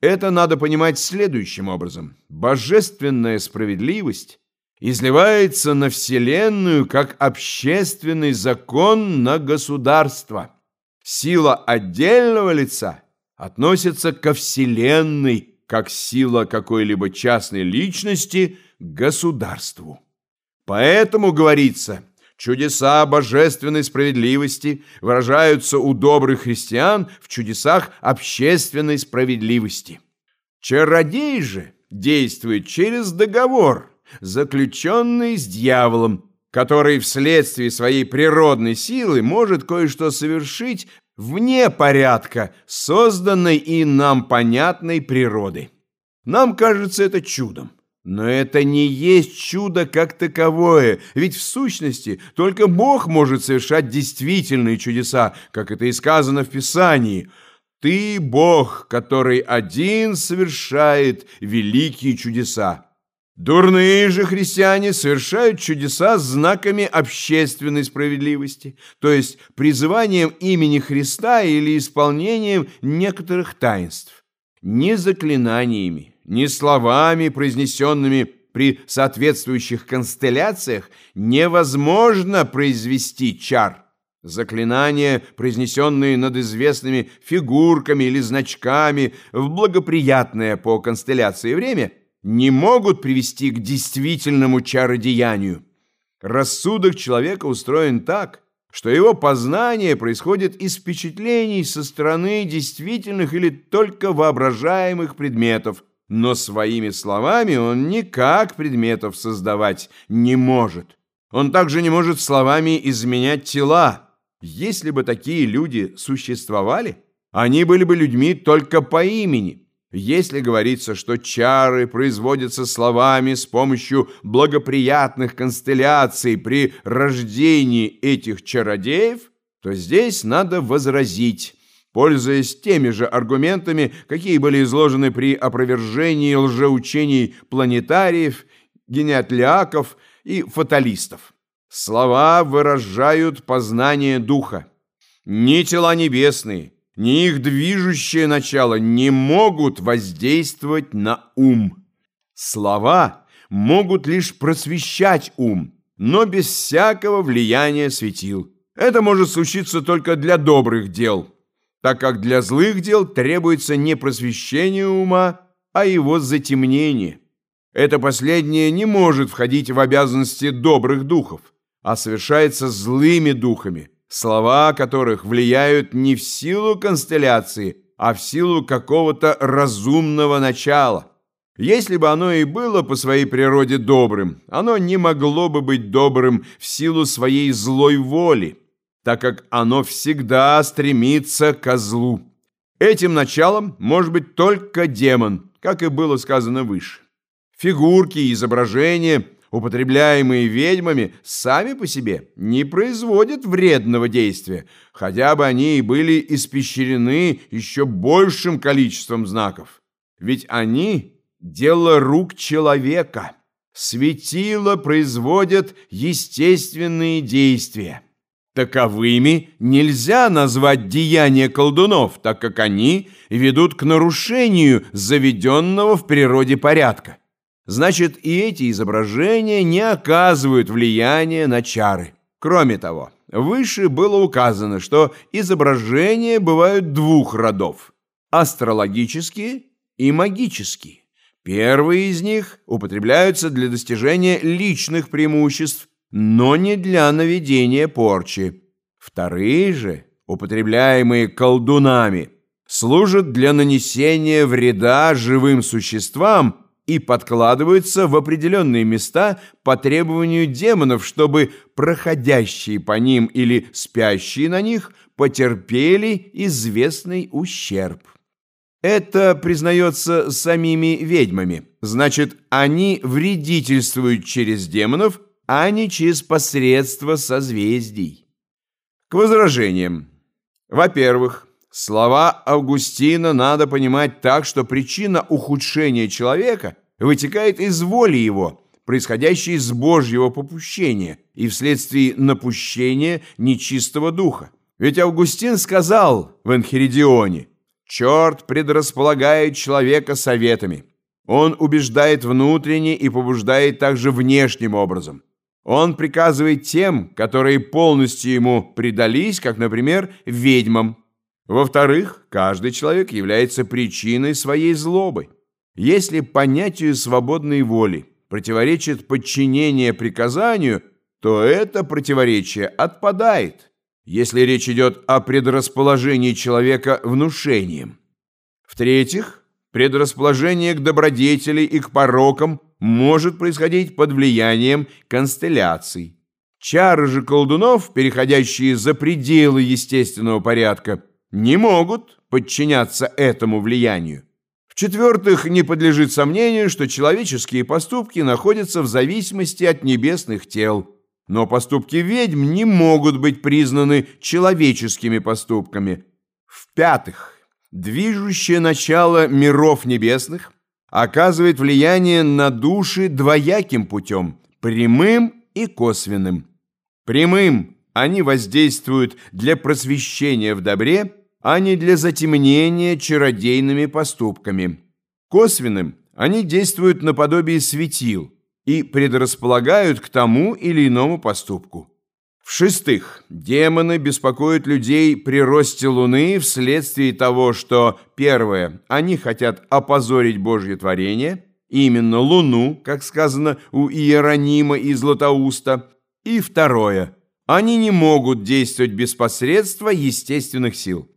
Это надо понимать следующим образом. Божественная справедливость изливается на Вселенную как общественный закон на государство. Сила отдельного лица относится ко Вселенной, как сила какой-либо частной личности к государству. Поэтому говорится, чудеса божественной справедливости выражаются у добрых христиан в чудесах общественной справедливости. Чародей же действует через договор – заключенный с дьяволом, который вследствие своей природной силы может кое-что совершить вне порядка, созданной и нам понятной природы. Нам кажется это чудом. Но это не есть чудо как таковое, ведь в сущности только Бог может совершать действительные чудеса, как это и сказано в Писании. «Ты Бог, который один совершает великие чудеса». Дурные же христиане совершают чудеса знаками общественной справедливости, то есть призыванием имени Христа или исполнением некоторых таинств. Ни заклинаниями, ни словами, произнесенными при соответствующих констелляциях, невозможно произвести чар. Заклинания, произнесенные над известными фигурками или значками в благоприятное по констелляции время – не могут привести к действительному чародеянию. Рассудок человека устроен так, что его познание происходит из впечатлений со стороны действительных или только воображаемых предметов, но своими словами он никак предметов создавать не может. Он также не может словами изменять тела. Если бы такие люди существовали, они были бы людьми только по имени – если говорится, что чары производятся словами с помощью благоприятных констелляций при рождении этих чародеев, то здесь надо возразить, пользуясь теми же аргументами, какие были изложены при опровержении лжеучений планетариев, генеатлиаков и фаталистов. Слова выражают познание духа. Ни тела небесные, ни их движущее начало не могут воздействовать на ум. Слова могут лишь просвещать ум, но без всякого влияния светил. Это может случиться только для добрых дел, так как для злых дел требуется не просвещение ума, а его затемнение. Это последнее не может входить в обязанности добрых духов, а совершается злыми духами – слова которых влияют не в силу констелляции, а в силу какого-то разумного начала. Если бы оно и было по своей природе добрым, оно не могло бы быть добрым в силу своей злой воли, так как оно всегда стремится ко злу. Этим началом может быть только демон, как и было сказано выше. Фигурки и изображения – употребляемые ведьмами, сами по себе не производят вредного действия, хотя бы они и были испещрены еще большим количеством знаков. Ведь они – дело рук человека. Светило производят естественные действия. Таковыми нельзя назвать деяния колдунов, так как они ведут к нарушению заведенного в природе порядка. Значит, и эти изображения не оказывают влияния на чары. Кроме того, выше было указано, что изображения бывают двух родов – астрологические и магические. Первые из них употребляются для достижения личных преимуществ, но не для наведения порчи. Вторые же, употребляемые колдунами, служат для нанесения вреда живым существам и подкладываются в определенные места по требованию демонов, чтобы проходящие по ним или спящие на них потерпели известный ущерб. Это признается самими ведьмами. Значит, они вредительствуют через демонов, а не через посредство созвездий. К возражениям. Во-первых, Слова Августина надо понимать так, что причина ухудшения человека вытекает из воли его, происходящей из Божьего попущения и вследствие напущения нечистого духа. Ведь Августин сказал в Энхеридионе, Черт предрасполагает человека советами. Он убеждает внутренне и побуждает также внешним образом. Он приказывает тем, которые полностью ему предались, как, например, ведьмам. Во-вторых, каждый человек является причиной своей злобы. Если понятию свободной воли противоречит подчинение приказанию, то это противоречие отпадает, если речь идет о предрасположении человека внушением. В-третьих, предрасположение к добродетели и к порокам может происходить под влиянием констелляций. Чары же колдунов, переходящие за пределы естественного порядка, не могут подчиняться этому влиянию. В-четвертых, не подлежит сомнению, что человеческие поступки находятся в зависимости от небесных тел, но поступки ведьм не могут быть признаны человеческими поступками. В-пятых, движущее начало миров небесных оказывает влияние на души двояким путем, прямым и косвенным. Прямым они воздействуют для просвещения в добре, а не для затемнения чародейными поступками. Косвенным они действуют наподобие светил и предрасполагают к тому или иному поступку. В-шестых, демоны беспокоят людей при росте Луны вследствие того, что, первое, они хотят опозорить Божье творение, именно Луну, как сказано у Иеронима и Златоуста, и второе, они не могут действовать без посредства естественных сил.